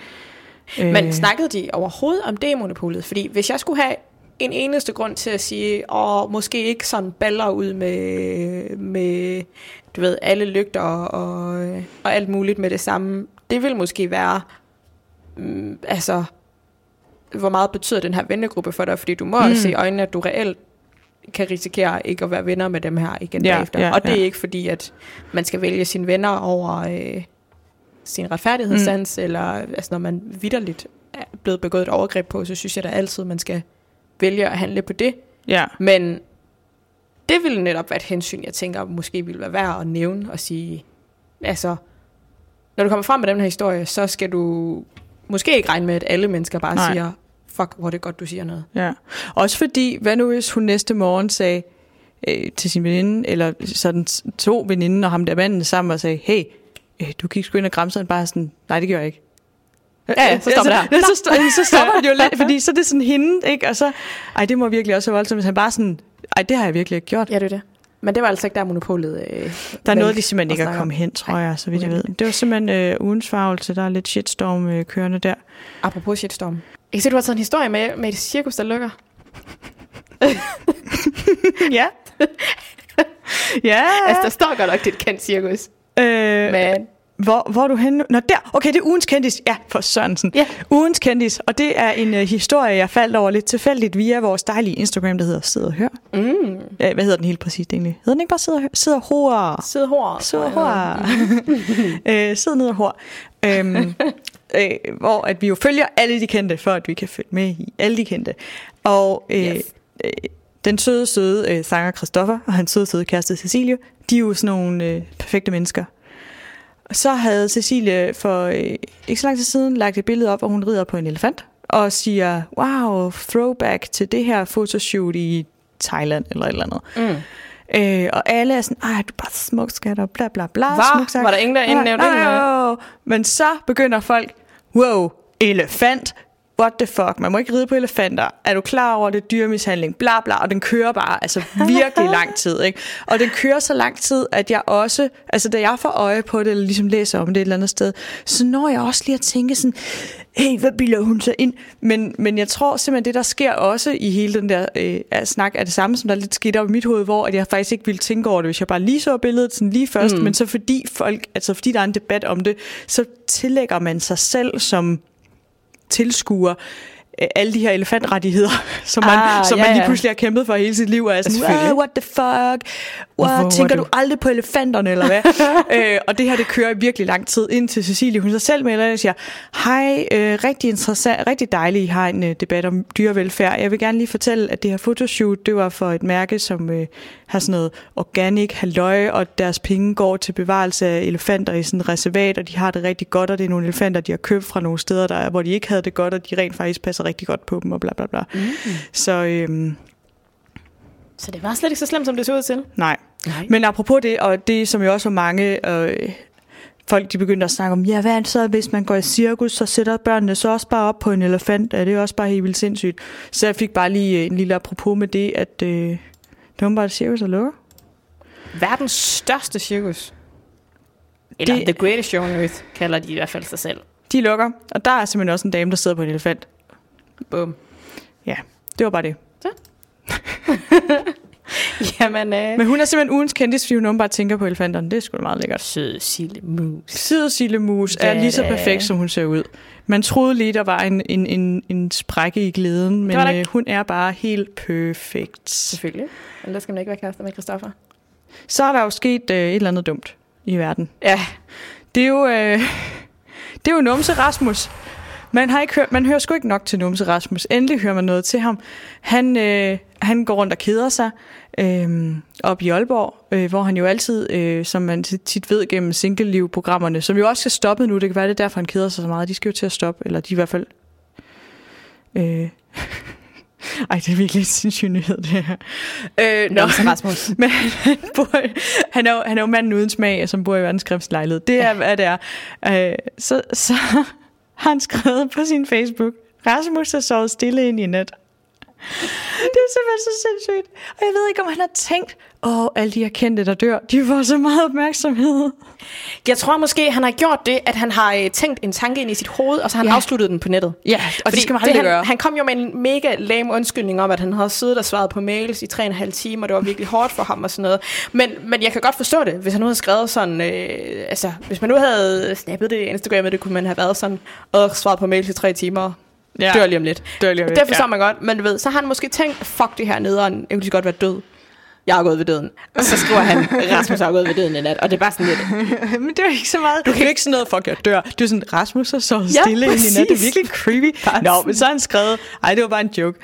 Men Øh, snakkede de overhovedet om det monopolet? Fordi hvis jeg skulle have en eneste grund til at sige, og måske ikke sådan baller ud med, med du ved, alle lygter og, og alt muligt med det samme, det vil måske være, mm, altså, hvor meget betyder den her vennegruppe for dig? Fordi du må mm. Se i øjnene, at du reelt kan risikere ikke at være venner med dem her igen Ja, bagefter. ja, og det er ja. ikke fordi, at man skal vælge sine venner over øh, sin retfærdighedssans, mm. eller altså, når man vidderligt er blevet begået et overgreb på, så synes jeg da altid, man skal vælge at handle på det. Ja, Men det ville netop være et hensyn, jeg tænker måske ville være værd at nævne og sige, altså, når du kommer frem med den her historie, så skal du måske ikke regne med, at alle mennesker bare. Nej. siger, fuck, hvor er det godt, du siger noget. ja. Også fordi, hvad nu hvis hun næste morgen sagde øh, til sin veninde, eller sådan to veninden og ham der manden sammen og sagde, hey, øh, du gik sgu ind og græmsede bare sådan, nej, det gør jeg ikke. Ja, ja, så stopper det her. Ja, så, sto- så stopper han jo lidt, fordi så er det sådan hende, ikke? Og så, ej, det må virkelig også være voldsomt, hvis han bare sådan, ej, det har jeg virkelig ikke gjort. Ja, det er det. Men det var altså ikke der monopolet. Øh, Der er noget, de simpelthen at ikke er kommet hen, tror jeg, så vidt jeg ved. Det var simpelthen øh, ugens farvelse. Der er lidt shitstorm øh, kørende der. Apropos shitstorm. Jeg kan se, du har taget en historie med, med et cirkus, der lukker. ja. ja. Altså, der står godt nok, det er et kendt cirkus. øh, Men hvor, hvor er du henne nu? Nå, der. Okay, det er ugens kendis. Ja, for Sørensen. Ja. Ugens kendis. Og det er en øh, historie, jeg faldt over lidt tilfældigt via vores dejlige Instagram, der hedder Sid og Hør. mm, Ja, hvad hedder den helt præcist egentlig? Hedder den ikke bare Sid og Hør? Sid og Hår. sidde hår. Sid og Hår. øh, Sid ned og Hår. Øhm, øh, hvor at vi jo følger alle de kendte, for at vi kan følge med i alle de kendte. Og øh, Yes. øh, den søde, søde øh, sanger Christoffer og hans søde, søde kæreste Cecilie, de er jo sådan nogle øh, perfekte mennesker. Så havde Cecilie for øh, ikke så lang tid siden lagt et billede op, hvor hun rider på en elefant, og siger, wow, throwback til det her fotoshoot i Thailand, eller et eller andet. Mm. Øh, og alle er sådan, ej, du er bare smuk, skat, og bla bla bla. Var? Var der ingen, der inden nævnte det? nej, Men så begynder folk, wow, elefant, what the fuck, man må ikke ride på elefanter. Er du klar over det dyremishandling? Bla bla, og den kører bare altså virkelig lang tid, ikke? Og den kører så lang tid, at jeg også, altså da jeg får øje på det, eller ligesom læser om det et eller andet sted, så når jeg også lige at tænke sådan, hey, hvad bilder hun sig ind? Men, men jeg tror simpelthen, det der sker også i hele den der øh, snak, er det samme, som der er lidt skidt op i mit hoved, hvor at jeg faktisk ikke ville tænke over det, hvis jeg bare lige så billedet sådan lige først, mm. men så fordi folk, altså fordi der er en debat om det, så tillægger man sig selv som tilskuer alle de her elefantrettigheder, som man, Ah, som ja, man lige pludselig har kæmpet for hele sit liv, og er sådan. "Ah, what the fuck, what, Hvorfor tænker du aldrig på elefanterne, eller hvad? øh, og det her, det kører i virkelig lang tid, indtil Cecilie, hun sig selv melder og siger, hej, øh, rigtig interessant, rigtig dejligt, I har en øh, debat om dyrevelfærd. Jeg vil gerne lige fortælle, at det her fotoshoot, det var for et mærke, som øh, har sådan noget organic halløj, og deres penge går til bevarelse af elefanter i sådan et reservat, og de har det rigtig godt, og det er nogle elefanter, de har købt fra nogle steder, der, er- hvor de ikke havde det godt, og de rent faktisk passer rigtig godt på dem, og bla bla bla. Mm. Så øhm, Så det var slet ikke så slemt, som det så ud til. nej. Nej. Men apropos det, og det som jo også var mange øh, folk, de begyndte at snakke om, ja, hvad er det så, hvis man går i cirkus, så sætter børnene så også bare op på en elefant? Er det også bare helt vildt sindssygt? Så jeg fik bare lige en lille apropos med det, at øh, det var bare et cirkus, der lukker. Verdens største cirkus. Eller Det- The Greatest Show on Earth, kalder de i hvert fald sig selv. De lukker, og der er simpelthen også en dame, der sidder på en elefant. Bum. Ja, det var bare det. Jamen, øh, Men hun er simpelthen ugens kendis, fordi hun åbenbart tænker på elefanterne. Det er sgu da meget lækkert. sød Sille Mus. Sød Sille Mus er lige så er- perfekt, som hun ser ud. Man troede lige, der var en, en, en, en sprække i glæden, men der øh, hun er bare helt perfekt. Selvfølgelig. Der skal man ikke være kærester med Christoffer. Så er der jo sket øh, et eller andet dumt i verden. Ja. Det er jo, øh, det er jo Numse Rasmus. Man, har ikke hørt, man hører sgu ikke nok til Numse Rasmus. Endelig hører man noget til ham. Han, øh, han går rundt og keder sig øh, op i Aalborg, øh, hvor han jo altid, øh, som man tit- ved gennem single-liv-programmerne, som jo også skal stoppe nu, det kan være, det er derfor, han keder sig så meget. De skal jo til at stoppe, eller de i hvert fald... Øh, ej, det er virkelig en sindssyg nyhed, det her. Øh, nå. Numse Rasmus. Men han, bor, han, er jo, han er jo manden uden smag, som bor i verdens grimmeste lejlighed. Det er, hvad det er. Øh, så, så har han skrevet på sin Facebook, Rasmus har sovet stille ind i nat. Det er simpelthen så sindssygt. Og jeg ved ikke, om han har tænkt, åh, alle de her kendte, der dør, de får så meget opmærksomhed. Jeg tror måske, han har gjort det, at han har øh, tænkt en tanke ind i sit hoved, og så har han Ja. afsluttet den på nettet. Ja, og det skal man aldrig han, gøre. Han kom jo med en mega lame undskyldning om, at han havde siddet og svaret på mails i tre og en halv time, og det var virkelig hårdt for ham og sådan noget. Men, men jeg kan godt forstå det, hvis han nu havde skrevet sådan, øh, altså hvis man nu havde snappet det i Instagrammet, det kunne man have været sådan, og svaret på mails i tre timer, ja. dør lige om lidt. Dør lige om lidt, Det forstår ja. man godt, men du ved, så har han måske tænkt, fuck det her nederen, jeg kunne lige så godt være død. Jeg har gået ved døden. Og så skriver han, Rasmus har gået ved døden i nat, og det er bare sådan lidt, Men det er jo ikke så meget. Du kan ikke sådan noget, fuck, jeg dør. Det er sådan, Rasmus sovet Ja, stille ind i nat. Det er virkelig creepy. Bare Nå, men så har han skrevet, ej, det var bare en joke.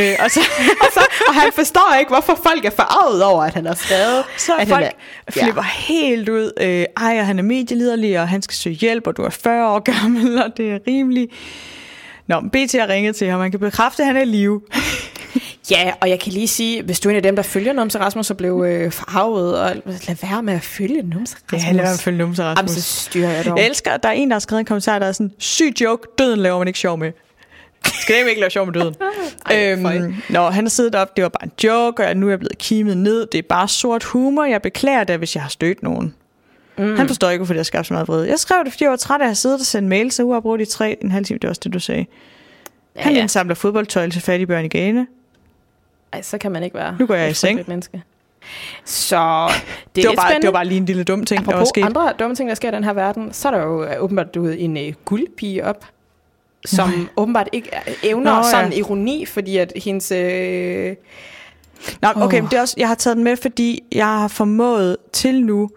Øh, og så, og, så, og han forstår ikke, hvorfor folk er forarvet over, at han har skrevet. Så er at folk han flipper helt ud. Øh, ej, og han er medieliderlig, og han skal søge hjælp, og du er 40 år gammel, og det er rimelig... Nå, BT har ringet til ham. Man kan bekræfte, at han er i live. Ja, og jeg kan lige sige, hvis du er en af dem, der følger Numse Rasmus, og blev øh, farvet, og lad være med at følge Numse Rasmus. Ja, lad være med at følge Numse Jamen, Rasmus. så styrer jeg dog. Jeg elsker, at der er en, der har skrevet en kommentar, der er sådan, syg joke, døden laver man ikke sjov med. Skal det ikke lave sjov med døden? Ej, øhm, nå, han har siddet op, det var bare en joke, og nu er jeg blevet kimet ned. Det er bare sort humor. Jeg beklager det, hvis jeg har stødt nogen. Mm. Han forstår ikke, hvorfor det har skabt så meget vrede. Jeg skrev det, fordi jeg var træt af at have siddet og sendt mails, så uafbrudt i tre en halv time. Det er også det, du sagde. Ja, Han ja. indsamler fodboldtøj til fattige børn i Ghana. Ej, så kan man ikke være Nu går jeg i seng. Menneske. Så det er Det, var bare, spændende. det var bare lige en lille dum ting, der var Apropos sket. andre dumme ting, der sker i den her verden, så er der jo øh, åbenbart du ved, en øh, guldpige op, som Nej. åbenbart ikke er- evner Nå, Nå, ja. sådan ironi, fordi at hendes... Øh, Nå, okay, Åh. men det er også, jeg har taget den med, fordi jeg har formået til nu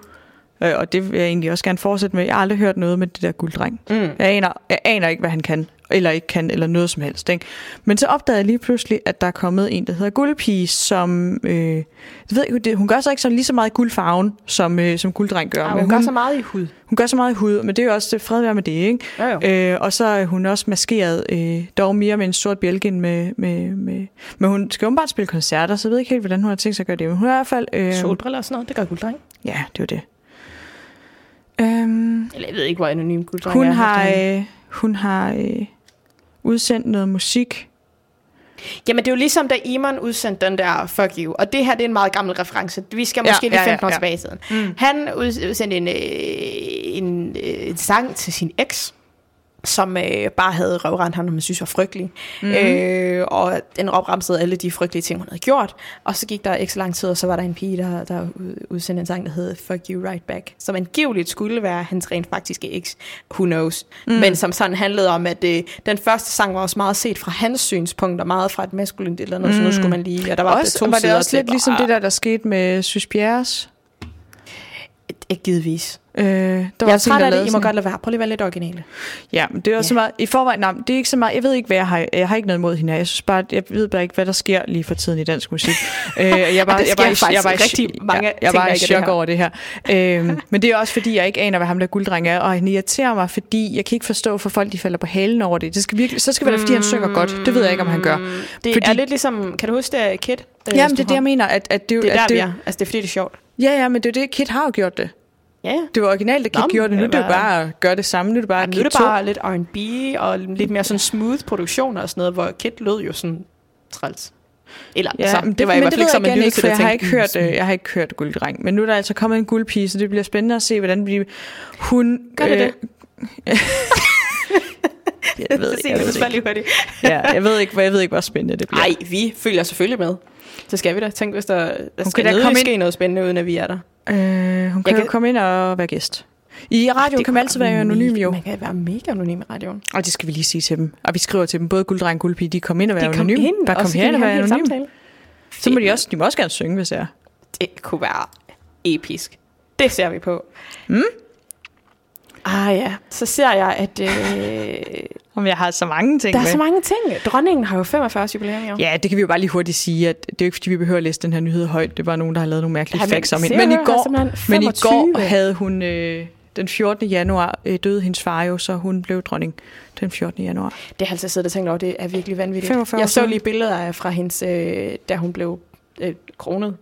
Øh, og det vil jeg egentlig også gerne fortsætte med. Jeg har aldrig hørt noget med det der gulddreng. Mm. Jeg aner, jeg aner ikke, hvad han kan, eller ikke kan, eller noget som helst. Ikke? Men så opdagede jeg lige pludselig, at der er kommet en, der hedder Guldpige, som... Øh, ved ikke, det, hun gør så ikke så lige så meget guldfarven, som, øh, som gulddreng gør. Ja, men hun, gør så meget i hud. hun gør så meget i hud, men det er jo også det fred være med det, ikke? Jo. Øh, og så er hun også maskeret, øh, dog mere med en sort bjælke end med, med, med... Men hun skal jo bare spille koncerter, så jeg ved ikke helt, hvordan hun har tænkt sig at gøre det. Men hun er i hvert fald... Øh, Solbriller og sådan noget, det gør gulddreng. Ja, det var det. Øhm, Eller jeg ved ikke, hvor anonym gulddreng hun, er. har, efterhånden. øh, hun har øh, udsendt noget musik. Jamen, det er jo ligesom, da Iman udsendte den der Fuck You. Og det her, det er en meget gammel reference. Vi skal Ja, måske lige ja, ja, 15 år ja. tilbage i tiden. Mm. Han ud- udsendte en, øh, en, øh, en sang til sin eks, som øh, bare havde røvrendt ham, man synes var frygtelig. Mhm. Mm-hmm. Øh, og den opremsede alle de frygtelige ting, hun havde gjort. Og så gik der ikke så lang tid, og så var der en pige, der, der ud- udsendte en sang, der hed Fuck You Right Back, som angiveligt skulle være hans rent faktiske eks. Who knows? Mm. Men som sådan handlede om, at øh, den første sang var også meget set fra hans synspunkt, og meget fra et maskulint eller andet, mm. så nu skulle man lige... Og der var Også, to var det også lidt ligesom det der, der skete med Sys Bjerres? Ikke givetvis. Øh, der var Jeg er en, træt af det, I må sådan- godt lade være. Prøv lige at være lidt originale. Ja, men det er også Ja. så meget... I forvejen, nej, det er ikke så meget... Jeg ved ikke, hvad jeg har... Jeg har ikke noget imod hende her. Jeg synes bare... Jeg ved bare ikke, hvad der sker lige for tiden i dansk musik. øh, jeg er bare, jeg er bare, jeg er bare, faktisk rigtig mange jeg, jeg er bare i er chok over det her. Øh, men det er også, fordi jeg ikke aner, hvad ham der gulddreng er. Og han irriterer mig, fordi jeg kan ikke forstå, for folk de falder på halen over det. det skal virkelig, så skal det være, fordi han synger godt. Det ved jeg ikke, om han gør. Det Fordi- er lidt ligesom, kan du huske det, Kid? Øh, Jamen, det er det, jeg mener. At, at det, Det er at der, det, vi er. Altså, det er fordi, det er sjovt. Ja, ja, men det er det. Kid har jo gjort det. Ja, ja. Det var originalt, at Kid Nå, gjorde det. Nu er det det jo var- bare at gøre det samme. Nu er det bare Jamen, nu er det 2. bare lidt R&B og lidt mere sådan smooth produktioner og sådan noget, hvor Kid lød jo sådan træls. Eller, Ja, altså, men det var i hvert fald ikke som en for der jeg har ikke hørt, sådan. øh, jeg har ikke hørt gulddreng. Men nu er der altså kommet en guldpige, så det bliver spændende at se, hvordan bliver hun... Gør det det? jeg ved, ikke, jeg, ved det ikke. Ja, jeg ved ikke, hvor jeg ved ikke, hvor spændende det bliver. Ej, vi følger selvfølgelig med. Så skal vi da. Tænk, hvis der, der skal da da komme ske noget spændende, uden at vi er der. Øh, hun kan, kan- jo komme ind og være gæst. I radioen kan man altid være anonym jo. Man kan være mega anonym i radioen. Og det skal vi lige sige til dem. Og vi skriver til dem, både gulddreng og guldpige, de kom ind og være De kom anonym. ind, Bare og kom her kan og være anonym. samtale. Så må de også, de må også gerne synge, hvis det er. Det kunne være episk. Det ser vi på. Mm. Ah ja, så ser jeg, at øh, Om jeg har så mange ting der er med. så mange ting. Dronningen har jo 45 års jubilæum i år. Ja, det kan vi jo bare lige hurtigt sige, at det er jo ikke, fordi vi behøver at læse den her nyhed højt. Det var nogen, der har lavet nogle mærkelige Ja, facts om hende. Men i går, men i 25. går havde hun... Øh, den 14. januar øh, døde hendes far jo, så hun blev dronning den 14. januar. Det har altid siddet og tænkt over, det er virkelig vanvittigt. 45 år jeg så lige billeder af fra hendes, øh, da hun blev øh, kronet.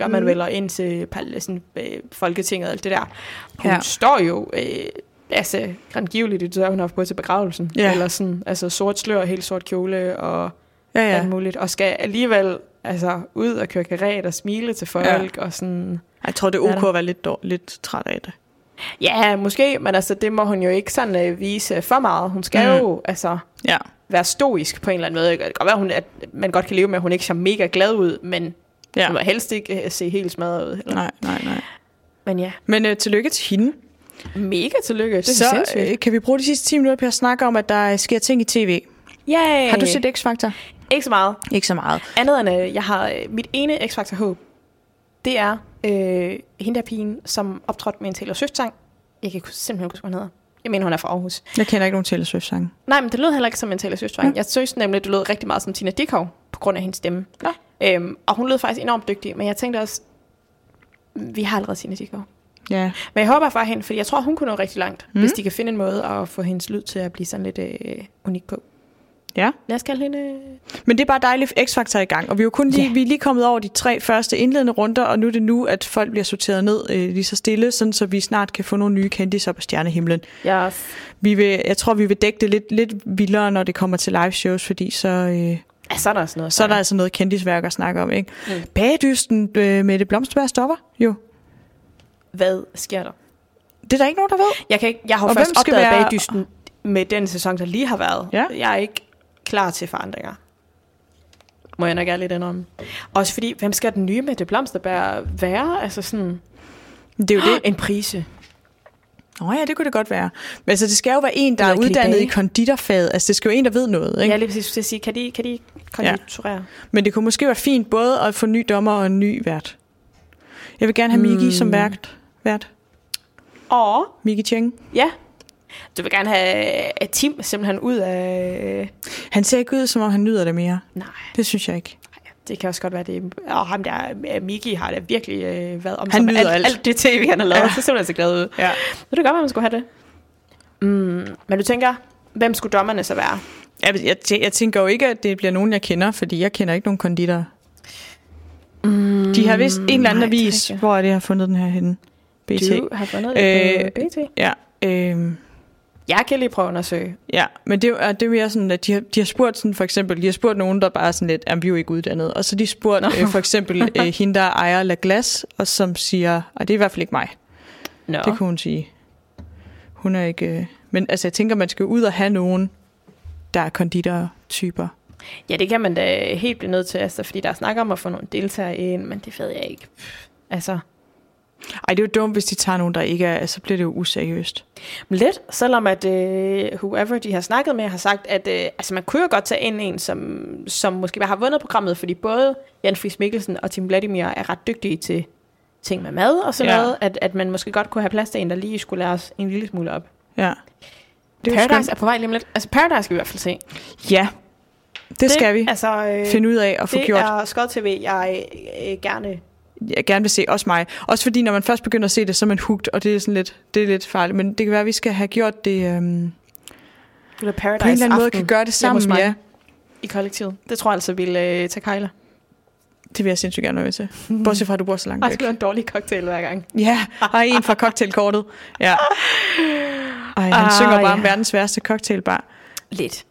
Gør man Mhm. vel, og ind til sådan, øh, Folketinget og alt det der. Hun Ja. står jo, øh, altså angiveligt, det tør hun har haft på til begravelsen. Ja. Eller sådan, altså sort slør, helt sort kjole og Ja, ja. alt muligt. Og skal alligevel altså, ud og køre karet og smile til folk. Ja. Og sådan. Jeg tror, det er ok at være lidt, dår, lidt træt af det. Ja, måske, men altså, det må hun jo ikke sådan øh, vise for meget. Hun skal Mm. mm. jo altså, Ja. være stoisk på en eller anden måde. Det kan godt være, hun, at man godt kan leve med, at hun ikke ser mega glad ud, men ja. ja. må helst ikke øh, se helt smadret ud. Eller. Nej, nej, nej. Men ja, Men øh, tillykke til hende. mega tillykke. Det er så sindssygt. øh, kan vi bruge de sidste 10 minutter på at snakke om, at der sker ting i tv. Yay! Har du set X-Factor? Ikke så meget. Ikke så meget. Andet end, øh, jeg har øh, mit ene X-Factor håb, det er øh, hende der pigen, som optrådte med en Taylor Swift-sang. Jeg kan simpelthen ikke huske, hvad hun hedder. Jeg mener, hun er fra Aarhus. Jeg kender ikke nogen Taylor Swift-sange. Nej, men det lød heller ikke som en Taylor Swift-sang. Ja. Jeg synes nemlig, det lød rigtig meget som Tina Dickow, på grund af hendes stemme. Nå. Øhm, og hun lød faktisk enormt dygtig, men jeg tænkte også, vi har allerede Tina Dickow. Ja. Men jeg håber for hende, fordi jeg tror, hun kunne nå rigtig langt, Mm. hvis de kan finde en måde at få hendes lyd til at blive sådan lidt øh, unik på. Ja. Lad os kalde hende... øh, Men det er bare dejligt, X-Factor i gang. Og vi er jo kun lige, Ja. vi er lige kommet over de tre første indledende runder, og nu er det nu, at folk bliver sorteret ned øh, lige så stille, sådan så vi snart kan få nogle nye kendiser på stjernehimlen. Yes. Vi vil, jeg tror, vi vil dække det lidt, lidt vildere, når det kommer til live shows, fordi så, øh, Ja, så er der også noget. så er der altså noget kendisværk at snakke om. Ikke? Mm. Bagdysten øh, med det blomsterberg stopper jo. Hvad sker der? Det er der ikke nogen, der ved. Jeg, kan ikke, jeg har Og først opdaget være- bagdysten med den sæson, der lige har været. Ja. Jeg er ikke klar til forandringer. Må jeg nok ærligt indrømme. Også fordi, hvem skal den nye med det blomsterbær være? Altså sådan, Det er jo det. en prise. Nå ja, det kunne det godt være. Men altså, det skal jo være en, der er uddannet i konditorfaget. Altså, det skal jo en, der ved noget. Ikke? Ja, lige præcis jeg sige, kan de, kan de konditorere? Men det kunne måske være fint både at få ny dommer og en ny vært. Jeg vil gerne have Miki Mm. som vært. vært. Åh, Miki Cheng. ja. Du vil gerne have Tim simpelthen ud af... Han ser ikke ud, som om han nyder det mere. Nej, Det synes jeg ikke. Det kan også godt være det. Og ham der, øh, Miki, har da virkelig øh, været om Han nyder alt, alt. alt det tv, han har lavet. Ja. Så ser han så glad ud. Ja. Så det godt være, man skulle have det. Mm, men du tænker, hvem skulle dommerne så være? Jeg, jeg, jeg tænker jo ikke, at det bliver nogen, jeg kender, fordi jeg kender ikke nogen konditor. Mm, De har vist en eller anden nej, det avis, hvor er det, jeg har fundet den her henne. BT. Du har fundet det Øh, på BT. Ja, øh, Jeg kan lige prøve at undersøge. ja, men det, er det er mere sådan, at de har, de har spurgt sådan, for eksempel, de har spurgt nogen, der bare er sådan lidt, er vi er jo ikke uddannet, og så de spurgt øh, for eksempel øh, hende, der ejer La Glace, og som siger, og det er i hvert fald ikke mig, Nå. det kunne hun sige. Hun er ikke, øh, men altså jeg tænker, man skal ud og have nogen, der er konditor-typer. Ja, det kan man da helt blive nødt til, altså, fordi der snakker om at få nogle deltagere ind, men det ved jeg ikke. Altså, Ej, det er jo dumt, hvis de tager nogen, der ikke er, så bliver det jo useriøst. Lidt, selvom at uh, whoever de har snakket med har sagt, at uh, altså man kunne jo godt tage ind en, som, som måske bare har vundet programmet, fordi både Jan Friis Mikkelsen og Tim Vladimir er ret dygtige til ting med mad og sådan Ja. noget, at, at man måske godt kunne have plads til en, der lige skulle lære os en lille smule op. Ja. Det er Paradise skønt. er på vej lige om lidt. Altså Paradise skal vi i hvert fald se. Ja, det, det skal vi Altså, øh, finde ud af og få det gjort. er Skod TV, jeg øh, gerne... jeg gerne vil se, også mig. Også fordi, når man først begynder at se det, så er man hooked, og det er sådan lidt, det er lidt farligt. Men det kan være, at vi skal have gjort det øhm, Eller Paradise på en eller anden måde, aften kan gøre det sammen. Ja, i kollektivet. Det tror jeg altså vil øh, tage Kejler. det vil jeg sindssygt gerne være med til. Bortset fra, at du bor så langt Jeg væk. skal lave en dårlig cocktail hver gang. Ja, og en fra cocktailkortet. Ja. Ej, han Ah, synger bare om verdens værste cocktailbar. Lidt.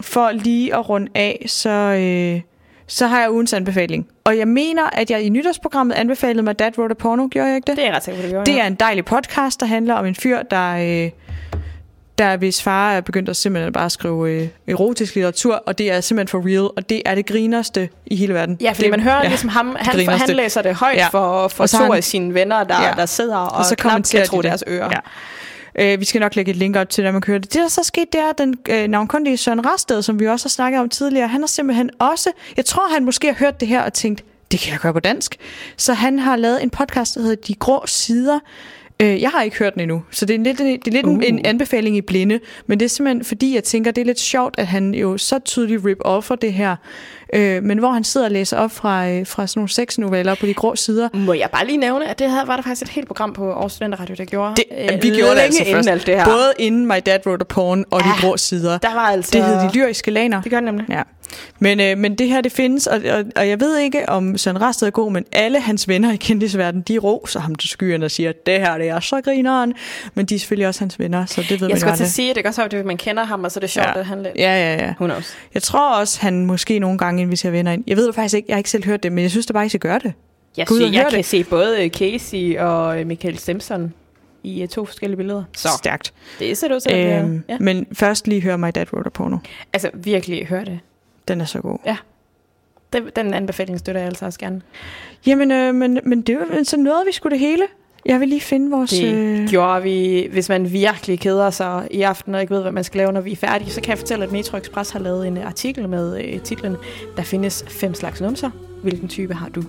For lige at runde af, så, øh, så har jeg ugens anbefaling. Og jeg mener, at jeg i nytårsprogrammet anbefalede mig Dad Wrote a Porno. Gjorde jeg ikke det? Det er ret sikker på, det gjorde. Det er en dejlig podcast, der handler om en fyr, der, øh, der hvis far er begyndt at simpelthen bare skrive øh, erotisk litteratur, og det er simpelthen for real, og det er det grinerste i hele verden. Ja, fordi det, man hører ja, ligesom ham, han, for, han læser det højt Ja. for, for to han- af sine venner, der, Ja. der sidder og, og så knap kan kommenterer tro deres ører. Ja. Øh, vi skal nok lægge et link op til, når man kører det. Det, der så skete, det er, at den øh, navnkundige Søren Rasted, som vi også har snakket om tidligere, han har simpelthen også, jeg tror, han måske har hørt det her og tænkt, det kan jeg gøre på dansk. Så han har lavet en podcast, der hedder De Grå Sider. Øh, jeg har ikke hørt den endnu, så det er lidt, det er lidt uh. en, en anbefaling i blinde. Men det er simpelthen fordi, jeg tænker, det er lidt sjovt, at han jo så tydeligt rip-offer det her. Øh, men hvor han sidder og læser op fra, øh, fra sådan nogle seks noveller på De Grå Sider. Må jeg bare lige nævne, at det her var der faktisk et helt program på Aarhus Studenter Radio, der gjorde. Det, øh, vi gjorde det altså inden først. alt det her. Både inden My Dad Wrote a Porn og De Ah, Grå Sider. Der var altså... Det hed De Lyriske Laner. Det gør det nemlig. Ja. Men, øh, men det her, det findes, og, og, og jeg ved ikke, om Søren Rasted er god, men alle hans venner i kendisverden, de roser ham til skyerne og siger, det her, det er så grineren. Men de er selvfølgelig også hans venner, så det ved Jeg man skulle jo til at sige, det kan også være, at man kender ham, og så er det sjovt, Ja. at han lidt... Ja, ja, ja. Who knows? Jeg tror også, han måske nogle gange inviterer venner ind. Jeg ved det faktisk ikke, jeg har ikke selv hørt det, men jeg synes da bare, I skal gøre det. Jeg, Gå ud og siger, jeg hør kan det. se både Casey og øh, Michael Simpson i øh, to forskellige billeder. Så Stærkt. det ser ud til, Øhm, det. Ja. Men først lige høre My Dad Wrote a Porno. Altså, virkelig, hør det. Den er så god. Den, den anbefaling støtter jeg altså også gerne. Jamen, øh, men, men det var så nåede vi skulle det hele. Jeg vil lige finde vores... Det øh, gjorde vi, hvis man virkelig keder sig i aften og ikke ved, hvad man skal lave, når vi er færdige, så kan jeg fortælle, at Metro Express har lavet en artikel med øh, titlen Der findes fem slags numser. Hvilken type har du?